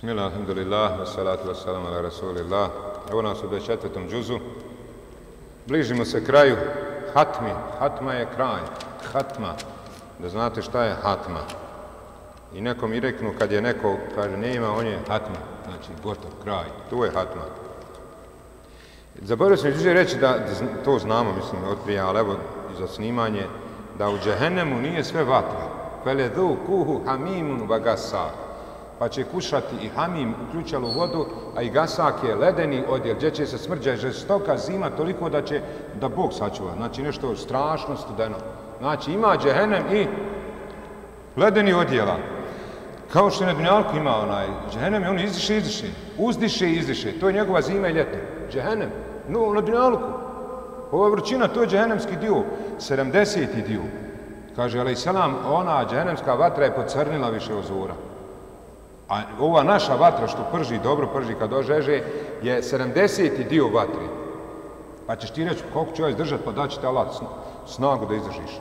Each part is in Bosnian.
Bismillah, alhamdulillah, wassalatu wassalamu ala rasulillah. Evo nas u 24. džuzu. Bližimo se kraju hatmi. Hatma je kraj. Hatma. Da znate šta je hatma. I neko mi reknu kad je neko kaže nema, on je hatma. Znači gotov, kraj. Tu je hatma. Zaboravio sam jučer reći da to znamo, mislim, od prije, ali evo za snimanje, da u džehennemu nije sve vatra. Fele du kuhu hamimun vagasar pa će kušati i hamim uključalo vodu, a i gasak je ledeni odjel, gdje će se smrđa žestoka zima toliko da će da Bog sačuva. Znači nešto strašno studeno. Znači ima džehenem i ledeni odjela. Kao što je na Dunjalku ima onaj džehenem, on izdiše, izdiše. Uzdiše i izdiše. To je njegova zima i ljeto. Džehenem. No, na Dunjalku. Ova vrućina, to je džehenemski dio. 70. dio. Kaže, ali selam, ona džehenemska vatra je pocrnila više ozora. A ova naša vatra što prži, dobro prži kad ožeže, je 70. dio vatre. Pa ćeš ti reći koliko ću ja izdržati, pa daći te alat snagu da izdržiš.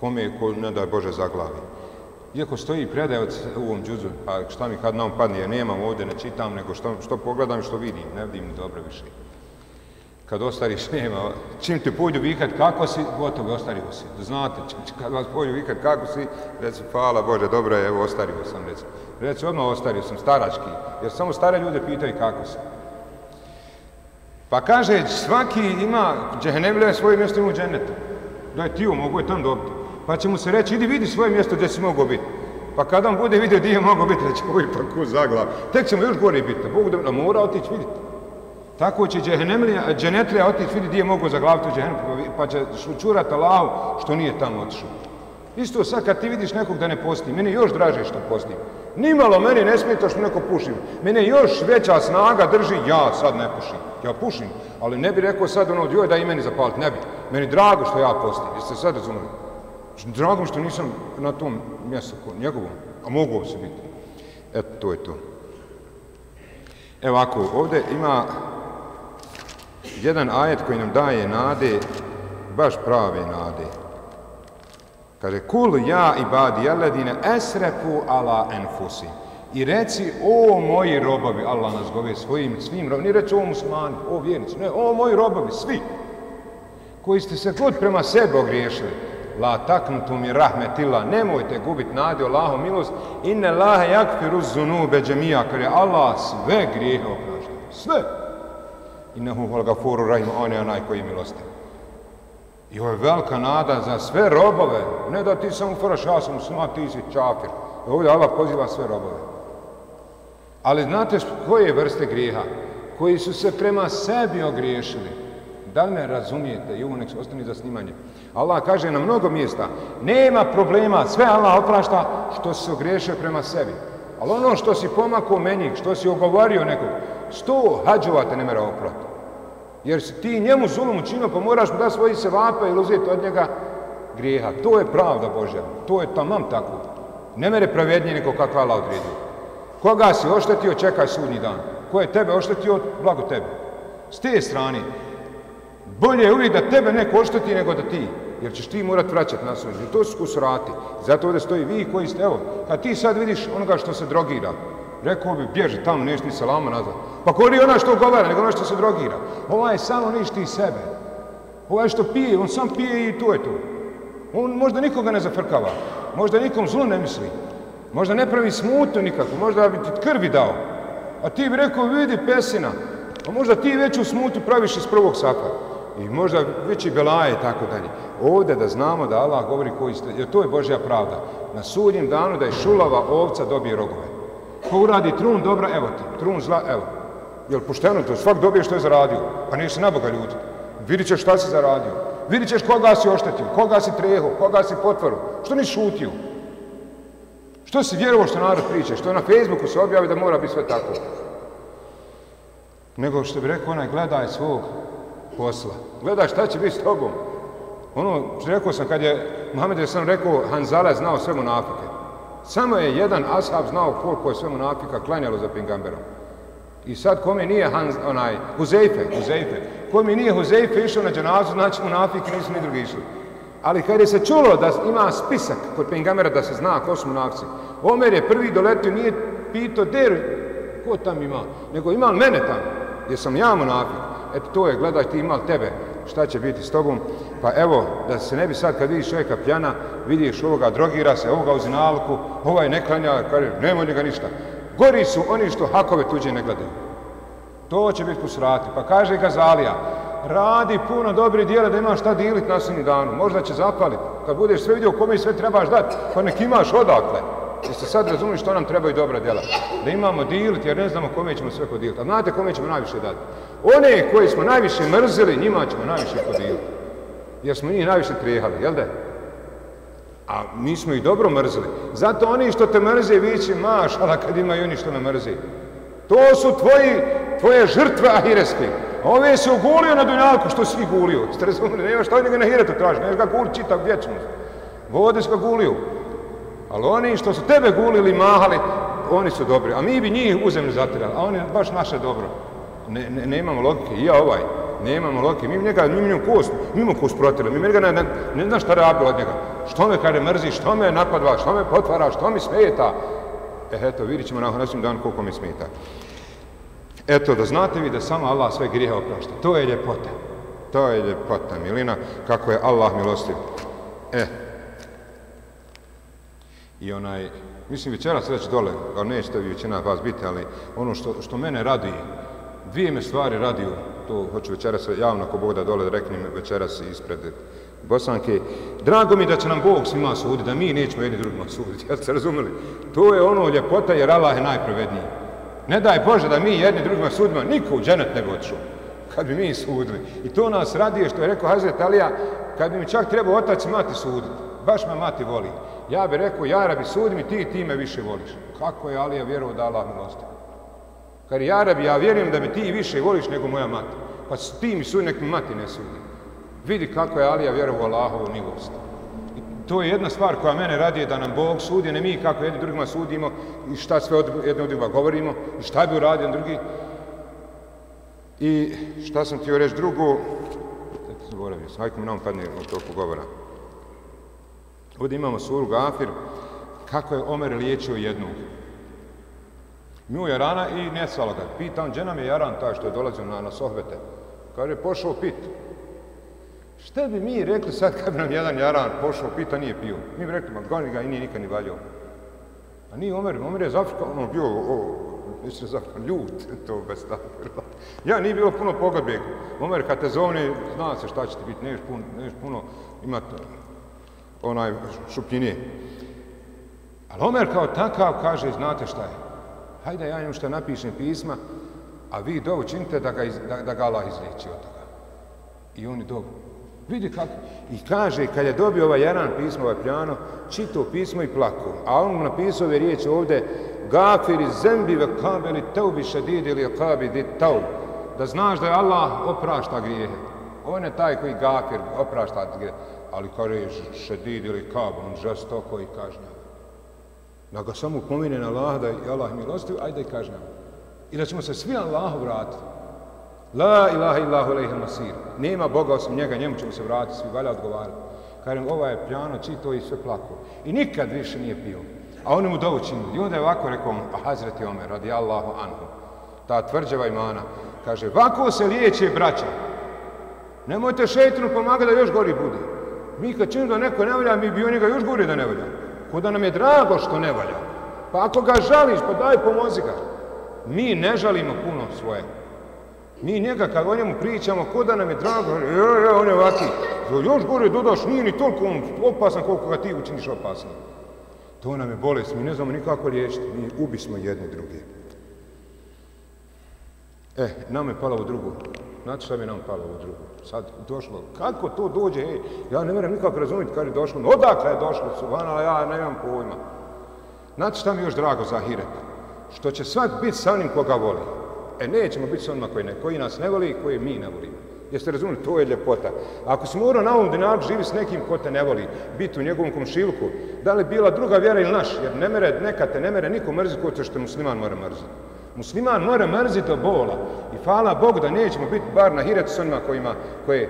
Kome ko ne daj Bože za glavi. Iako stoji predaj od u ovom džuzu, pa šta mi kad nam padne, jer nemam ovdje, ne čitam, nego što, što pogledam što vidim, ne vidim dobro više. Kad ostariš, nema, čim te pođu vikat kako si, gotovo, ostario si. Znate, čim, kad vas pođu vikat kako si, reci, hvala Bože, dobro je, evo, ostario sam, reci. Reci, odmah ostario sam, starački, jer samo stare ljude pitaju kako si. Pa kaže, svaki ima, džehennemlja svoje mjesto u dženetu. Da je tio, mogu je tam dobiti. Pa će mu se reći, idi vidi svoje mjesto gdje si mogao biti. Pa kada on bude vidio gdje je mogao biti, da će ovaj pa za zaglav. Tek ćemo još gore biti, Bog da mora otići vidjeti. Tako će dženetlija otići vidi gdje je mogo zaglaviti u džehennem, pa će čurati Allahu što nije tamo otišao. Isto sad kad ti vidiš nekog da ne posti, meni još draže što posti. Nimalo meni ne smeta što neko pušim. Mene još veća snaga drži, ja sad ne pušim. Ja pušim, ali ne bi rekao sad ono, joj da i meni zapaliti, ne bi. Meni drago što ja postim, jeste sad razumeli? Drago što nisam na tom mjestu njegovom, a mogu se biti. Eto, to je to. Evo ako, ovdje ima jedan ajet koji nam daje nade, baš prave nade. Kaže, kul ja ibadi aladine esrefu ala enfusi. I reci, o moji robovi, Allah nas gove svojim svim robovi, ni reći o muslimani, o vjernici, ne, o moji robovi, svi, koji ste se god prema sebi ogriješili, la taknutu mi rahmetila, nemojte gubiti nade Allaho milost, inne lahe jakfiru zunube džemija, kada je Allah sve grijehe oprašta, sve. Innehu hul gafuru rahim, on je onaj koji je milostiv. I ovo je velika nada za sve robove. Ne da ti samo furaš, ja sam sma, ti si čafir. I ovdje Allah poziva sve robove. Ali znate koje vrste grijeha? Koji su se prema sebi ogriješili. Da li me razumijete? I ovo nek ostani za snimanje. Allah kaže na mnogo mjesta, nema problema, sve Allah oprašta što se ogriješio prema sebi. Ali ono što si pomakao meni, što si ogovorio nekog, sto hađova te ne mera oprati. Jer si ti njemu zulum učinio, pa moraš mu da svoji se vape ili uzeti od njega grijeha. To je pravda Božja. To je tamam tako. Ne mere pravednije neko kakva Allah odredio. Koga si oštetio, čekaj sudnji dan. Ko je tebe oštetio, blago tebe. S te strane, bolje je uvijek da tebe neko ošteti nego da ti. Jer ćeš ti morat vraćati na sudnji. To su kusurati. Zato ovdje stoji vi koji ste, evo, kad ti sad vidiš onoga što se drogira, Rekao bi, bježi tamo, neš ni salama nazad. Pa ko ona što govara, nego ona što se drogira. je samo ništi sebe. Ovaj što pije, on sam pije i to je to. On možda nikoga ne zafrkava. Možda nikom zlo ne misli. Možda ne pravi smutu nikako. Možda bi ti krvi dao. A ti bi rekao, vidi pesina. A možda ti već u smutu praviš iz prvog sata. I možda veći belaje i tako dalje. Ovdje da znamo da Allah govori koji ste, jer to je Božja pravda. Na sudnjem danu da je šulava ovca dobije rogove. Ko uradi trun dobra, evo ti, trun zla, evo. Jel pošteno to, svak dobije što je zaradio, pa nije se naboga ljudi. Vidit ćeš šta si zaradio. Vidit ćeš koga si oštetio, koga si treho, koga si potvoru. Što nisi šutio? Što si vjerovo što narod priča, što na Facebooku se objavi da mora biti sve tako. Nego što bi rekao onaj, gledaj svog posla. Gledaj šta će biti s tobom. Ono, rekao sam kad je, Mohamed je sam rekao, Hanzala znao sve monafike. Samo je jedan ashab znao koliko je sve munafika klanjalo za pingamberom. I sad kome nije Hans, onaj, Huzeife, Huzeife, kome nije Huzeife išao na dženazu, znači munafik nisu ni drugi išli. Ali kad je se čulo da ima spisak kod pingamera da se zna ko su munafci, Omer je prvi doletio, nije pitao der ko tam ima, nego ima mene tam, jer sam ja munafik. Eto to je, gledaj ti imal tebe, šta će biti s tobom. Pa evo, da se ne bi sad kad vidiš čovjeka pjana, vidiš ovoga drogira se, ovoga uz nalku, ovaj ne klanja, kaže, nemoj njega ništa. Gori su oni što hakove tuđe ne gledaju. To će biti posrati. Pa kaže Gazalija, radi puno dobri dijela da imaš šta dilit na sunni danu. Možda će zapaliti. Kad budeš sve vidio kome sve trebaš dati, pa nek imaš odakle. Jeste sad razumili što nam trebaju dobra djela? Da imamo dilit jer ne znamo kome ćemo sve podijeliti. A znate kome ćemo najviše dati? One koji smo najviše mrzili, njima ćemo najviše podijeliti. Jer smo njih najviše trijehali, jel da? A mi smo ih dobro mrzili. Zato oni što te mrze vići maš, ali kad imaju oni što ne mrze. To su tvoji, tvoje žrtve ahireske. A ove se ugulio na dunjalku, što svi gulio. Ste razumili? Nema šta njega na hiretu traži, nema ga guli čitav vječnost. Vode se ga gulio. Ali oni što su tebe gulili, mahali, oni su dobri. A mi bi njih u zemlju zatirali, a oni baš naše dobro. Ne, ne, nemamo logike, i ja ovaj, nemamo logike. Mi njega, mi njemu kost, mi imamo kost protirali, mi njega ne, ne, ne zna šta rabi od njega. Što me kada mrzi, što me napadva, što me potvara, što mi smeta. E, eto, vidit ćemo na našem dan koliko mi smeta. Eto, da znate vi da samo Allah sve grijehe oprašta. To je ljepota. To je ljepota, milina, kako je Allah milostiv. E, i onaj, mislim večeras već dole, ali nećete vi većina vas biti, ali ono što, što mene radi, dvije me stvari radiju, to hoću večeras javno ako Bog da dole da reknem večeras ispred Bosanke. Drago mi da će nam Bog svima suditi, da mi nećemo jedni drugima suditi, jel se razumeli? To je ono ljepota jer Allah je najpravedniji. Ne daj Bože da mi jedni drugima sudimo, niko u dženet ne bi odšao kad bi mi sudili. I to nas radije što je rekao Hazret Alija, kad bi mi čak trebao otac mati suditi. Baš me mati voli. Ja bih rekao, ja rabi sudi mi ti, ti me više voliš. Kako je Alija vjerovao da Allah milosti? Kad ja rabi, ja vjerujem da me ti više voliš nego moja mati. Pa ti mi sudi, nek mi mati ne sudi. Vidi kako je Alija vjerovao Allahovu milost. I to je jedna stvar koja mene radi da nam Bog sudi, ne mi kako jedni drugima sudimo i šta sve od jedni od druga govorimo i šta bi uradio drugi. I šta sam ti reći drugo, zaboravio sam, hajko mi nam padne od toliko govora. Ovdje imamo suru Gafir, kako je Omer liječio jednu. Nju je rana i nesvala ga. Pita on, nam je Jaran taj što je dolazio na, na sohbete. Kaže, pošao pit. Šta bi mi rekli sad kad bi nam jedan Jaran pošao pita, nije pio? Mi bi rekli, ma goni ga i nije nikad ni valjao. A nije Omer, Omer je zafrka, ono bio, o, mislim zafrka, ljut, to bez tako. Ja, nije bilo puno pogodbe. Omer, kad te zovni, zna se šta će ti biti, neš puno, neš puno imati onaj šupljinije. Ali Omer kao takav kaže, znate šta je? Hajde ja njemu što napišem pisma, a vi dovu činite da ga, iz, da, da ga Allah izliječi od toga. I oni dovu. Vidi kako. I kaže, kad je dobio ovaj jedan pismo, ovaj pljano, čitao pismo i plako. A on mu napisao ove riječi ovdje, gafiri zembi ve kabeli teubi šedidi ili kabi di. Da znaš da je Allah oprašta grijehe. On je taj koji gafir oprašta ali kaže šedid ili kab, on žestoko i kažnjava. Da ga samo pomine na Allah, da je Allah milostiv, ajde i kažnjava. I da ćemo se svi Allahu vratiti. La ilaha illahu alaihi masir. Nema Boga osim njega, njemu ćemo se vratiti, svi valja odgovarati. Kažem, ova je pljano, čito i sve plako. I nikad više nije pio. A oni mu dovu činili. I onda je ovako rekao, pa Hazreti Omer, radi Allahu anhu, ta tvrđava imana, kaže, vako se liječe braća. Nemojte šeitinu pomagati da još gori bude. Mi kad činimo da neko ne valja, mi bi on njega još gori da ne valja. Ko da nam je drago što ne valja. Pa ako ga žališ, pa daj pomozi ga. Mi ne žalimo puno svoje. Mi njega kad o njemu pričamo, ko da nam je drago, je, je, on je ovaki. Još gore dodaš, nije ni toliko on opasan koliko ga ti učiniš opasno. To nam je bolest, mi ne znamo nikako liječiti, mi ubismo jedne druge. Eh, e, nam je palo u drugu. Znate šta mi nam palo u drugu? Sad došlo. Kako to dođe? Ej, ja ne moram nikako razumjeti kada je došlo. Odakle je došlo? Subhana, ja nemam pojma. Znate šta mi još drago za Hiret? Što će svak biti sa onim koga voli. E, nećemo biti sa onima koji, ne, koji nas ne voli i koji mi ne volimo. Jeste razumili? To je ljepota. Ako si morao na ovom dinaru živi s nekim ko te ne voli, biti u njegovom komšilku, da li bila druga vjera ili naš, jer ne mere, neka te ne mere niko mrzi ko što musliman mora mrziti. Musliman mora mrziti od bola. I hvala Bog da nećemo biti bar na hiretu s onima kojima, koje,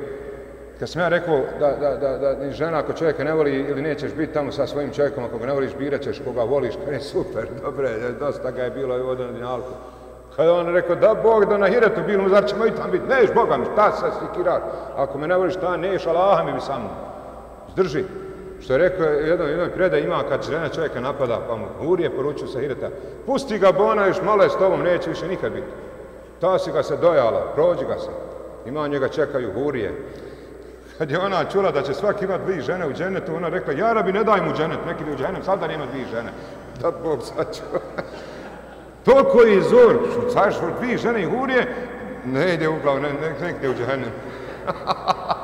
kad sam ja rekao da, da, da, da žena ako čovjeka ne voli ili nećeš biti tamo sa svojim čovjekom, ako ga ne voliš, birat ćeš koga voliš, kada je super, dobre, dosta ga je bilo i vodan dinalku. Kada on rekao, da Bog da na hiretu bilo, zar ćemo i tam biti? Neš Boga mi, šta se sikiraš? Ako me ne voliš, šta neš, Allah mi bi sam. Zdrži. Što je rekao, jedno, jedno predaj ima kad žena čovjeka napada, pa mu hurije poručio sa hireta, pusti ga bona, još malo je s tobom, neće više nikad biti. Ta si ga se dojala, prođi ga se. Ima njega čekaju hurije. Kad je ona čula da će svaki imat dvije žene u dženetu, ona rekla, ja rabi ne daj mu dženet, neki u dženet, sad da nema dvije žene. Da Bog sačuva. Toliko je zor, caš dvije žene i hurije, ne ide u glavu, ne, ne, ne ide u dženet.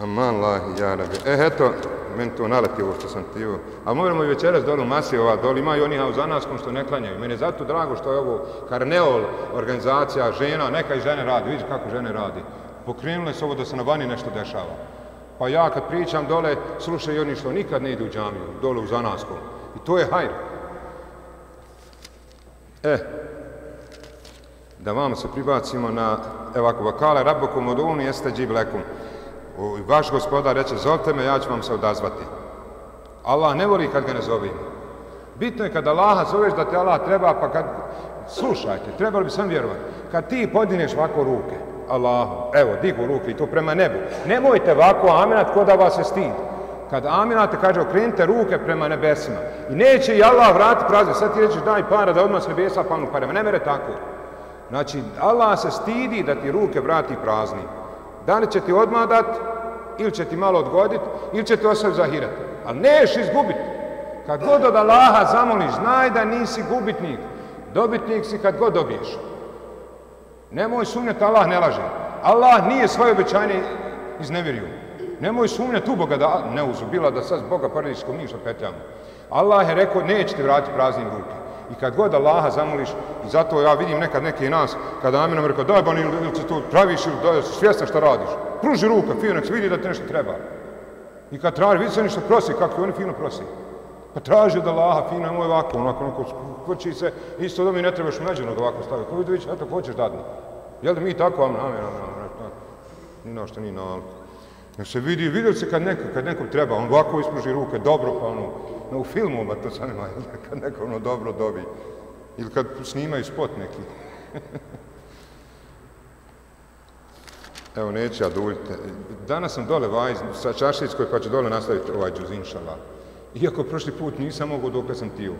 Aman lahi, ja rabi. E, eto, meni to naleti ovo što sam ti ovo. A moramo i večeras dolu masi ova, dolu ima i u hauzanaskom što ne klanjaju. Meni je zato drago što je ovo Karneol, organizacija žena, neka i žene radi, vidi kako žene radi. Pokrenule se ovo da se na vani nešto dešava. Pa ja kad pričam dole, slušaju oni što nikad ne idu u džamiju, dole u Zanaskom. I to je hajr. E, da vam se pribacimo na, evako vakale, rabbokum od uni jeste džiblekum vaš gospodar reče, zovte me, ja ću vam se odazvati. Allah ne voli kad ga ne zovim. Bitno je kad Allaha zoveš da te Allah treba, pa kad, slušajte, trebali bi sam vjerovati, kad ti podineš ovako ruke, Allahu, evo, digu ruke i to prema nebu, nemojte ovako aminat ko da vas se stid. Kad aminate, kaže, okrenite ruke prema nebesima. I neće i Allah vrati prazne. Sad ti rećeš, daj para da odmah s nebesa panu parema. Ne mere tako. Znači, Allah se stidi da ti ruke vrati prazni. Da li će ti odmah dat, ili će ti malo odgodit, ili će ti ostaviti zahirat. Ali neš izgubiti. Kad god od Allaha zamoliš, znaj da nisi gubitnik. Dobitnik si kad god dobiješ. Nemoj sumnjati, Allah ne laže. Allah nije svoje obećanje iznevjerio. Nemoj sumnjati u Boga da ne uzubila da sad Boga paradijskom ništa petljamo. Allah je rekao, neće ti vratiti praznim ruke. I kad god Allaha zamoliš, i zato ja vidim nekad neki nas, kada Aminom rekao, daj ba, ili se to praviš, ili daj, svjesna šta radiš. Pruži ruka, fino, nek se vidi da ti nešto treba. I kad traži, vidi se nešto prosi, kako oni fino prosi. Pa traži od Allaha, fino, moj ovako, onako, onako, kvrči se, isto da mi ne trebaš međunog ovako staviti. Pa ko vidi, eto, hoćeš dadni. Jel da mi tako, amen, amen, amen, amen, amen, ni na što, ni na Nek se vidi, vidio se kad, neko, kad nekom treba, on ovako ispruži ruke, dobro, pa ono, no u filmu, ba to sad kad neko ono dobro dobi. Ili kad snimaju spot neki. Evo, neću ja duljite. Danas sam dole vaj, sa Čašickoj, pa ću dole nastaviti ovaj džuz, inšala. Iako prošli put nisam mogao dok sam tio.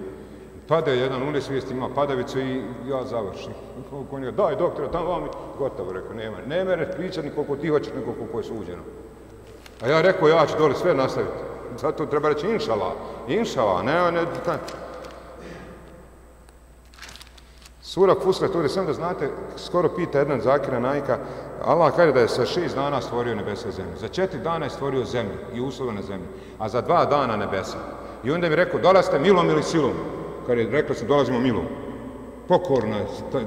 Pada jedan unes vijest, ima padavicu i ja završim. Konja, daj doktora, tamo vam gotovo, rekao, nema. Ne mere pričati ni koliko ti hoćeš, nego koliko je suđeno. A ja rekao, ja ću dole sve nastaviti. Zato treba reći inšala. Inšala, ne, ne, ta. Sura Fusle, to sam da znate, skoro pita jedan zakira najka, Allah kaže da je sa šest dana stvorio nebesa i zemlju. Za četiri dana je stvorio zemlju i uslove na zemlji, a za dva dana nebesa. I onda mi rekao, dolazite milom ili silom? Kad je rekao se, dolazimo milom pokorna,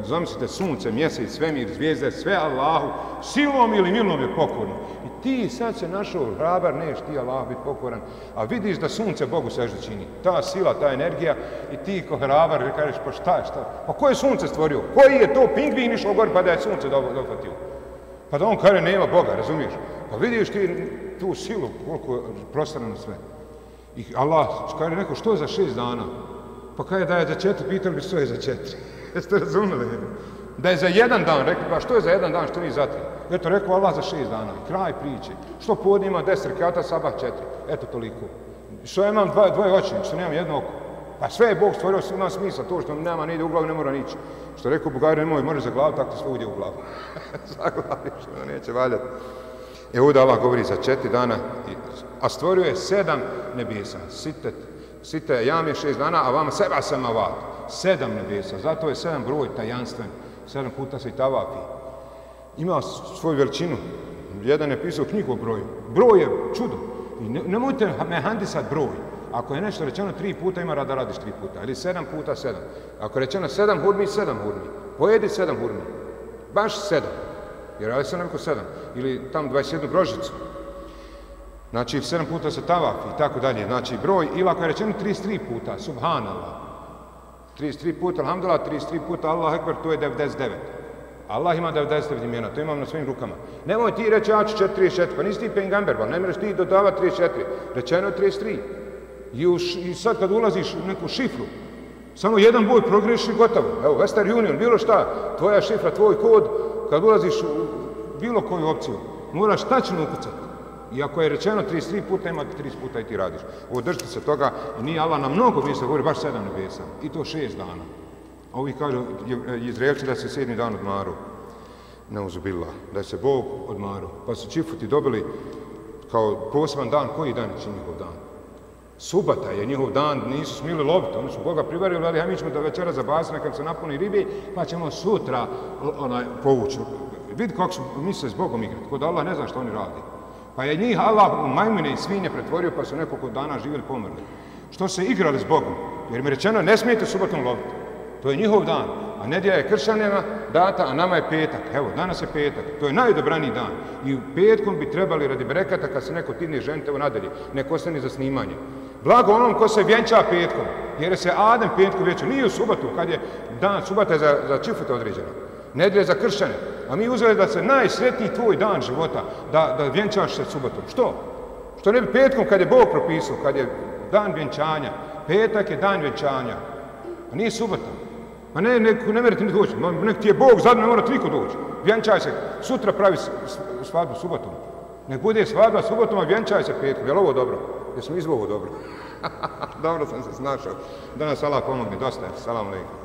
zamislite, sunce, mjesec, svemir, zvijezde, sve Allahu, silom ili milom je pokorno. I ti sad se našao hrabar, neš ti Allah biti pokoran, a vidiš da sunce Bogu sežda čini. Ta sila, ta energija i ti ko hrabar, kažeš, pa šta je, šta? Pa ko je sunce stvorio? Koji je to pingvin išao gori pa da je sunce dofatio? Pa da on kaže, nema Boga, razumiješ? Pa vidiš ti tu silu, koliko je prostrano sve. I Allah kaže, neko, što za šest dana? Pa kada je da je za četiri, pitali bi što je za četiri. Jeste razumeli? Da je za jedan dan, rekli, pa što je za jedan dan, što nije za tri? Eto, rekao Allah za šest dana, kraj priče. Što podne ima deset rekata, sabah četiri. Eto, toliko. Što ja imam dva, dvoje oči, što nemam jedno oko. Pa sve je Bog stvorio, ima smisla, to što nema, ne ide u glavu, ne mora nići. Što rekao Bugari, nemoj, može za glavu, tako sve uđe u glavu. za glavu, što ono neće valjati. E ovdje Allah govori za četiri dana, a stvorio je sedam nebesa, sitet, site jam je šest dana, a vama seba samaovat. Sedam nebesa, zato je sedam broj tajanstven, sedam puta se i tavapi. Ima svoju veličinu, jedan je pisao knjigu o broju. Broj je čudo. I ne, nemojte mehandisati broj. Ako je nešto rečeno tri puta, ima rada radiš tri puta. Ili sedam puta sedam. Ako je rečeno sedam hurmi, sedam hurmi. Pojedi sedam hurmi. Baš sedam. Jer ali sam neko sedam. Ili tam 21 brožicu. Znači, sedam puta se tavaf i tako dalje. Znači, broj, ili ako je rečeno 33 puta, subhanallah. 33 puta, alhamdulillah, 33 puta, Allah ekber, to je 99. Allah ima 99 imena, to imam na svojim rukama. Nemoj ti reći, ja ću 44, pa nisi ti pengamber, pa ne mreš ti dodava 34. Rečeno je 33. I, u, I sad kad ulaziš u neku šifru, Samo jedan boj progreši gotovo. Evo, Western Union, bilo šta, tvoja šifra, tvoj kod, kad ulaziš u bilo koju opciju, moraš tačno ukucati. I ako je rečeno 33 puta, ima 30 puta i ti radiš. Održite se toga, nije Allah na mnogo mjesta govori, baš sedam nebesa. I to šest dana. A ovi kažu, e, Izraelci da se sedmi dan odmaru. Neuzubila, da se Bog odmaru. Pa su čifuti dobili kao poseban dan, koji dan je njihov dan? Subata je njihov dan, nisu smili loviti, oni su Boga privarili, ali ja mi ćemo da večera zabasne kad se napuni ribi, pa ćemo sutra onaj, povući. Vidi kako su misle s Bogom igrati, kod Allah ne zna što oni radi. Pa je njih Allah u majmune i svinje pretvorio, pa su nekoliko dana živjeli pomrli. Što se igrali s Bogom? Jer mi rečeno, ne smijete subotom loviti. To je njihov dan. A nedjelja je kršanjena data, a nama je petak. Evo, danas je petak. To je najdobraniji dan. I u petkom bi trebali radi brekata kad se neko tidne ženite u nadalje. Neko ostane za snimanje. Blago onom ko se vjenča petkom. Jer se Adem petkom vjenča. Nije u subotu, kad je dan subata za, za čifute određena. Nedjelja za kršćane. A mi uzeli da se najsretniji tvoj dan života, da, da vjenčaš se subotom. Što? Što ne bi petkom kad je Bog propisao, kad je dan vjenčanja. Petak je dan vjenčanja. A nije subota. Ma ne, ne, ne merite ni doći. Nek ti je Bog zadnje, ne mora niko doći. Vjenčaj se. Sutra pravi svadbu subotom. Nek bude svadba subotom, a vjenčaj se petkom. Je li ovo dobro? Jesmo izvovo dobro? dobro sam se snašao. Danas Allah pomogne. Dosta je. Salam alaikum.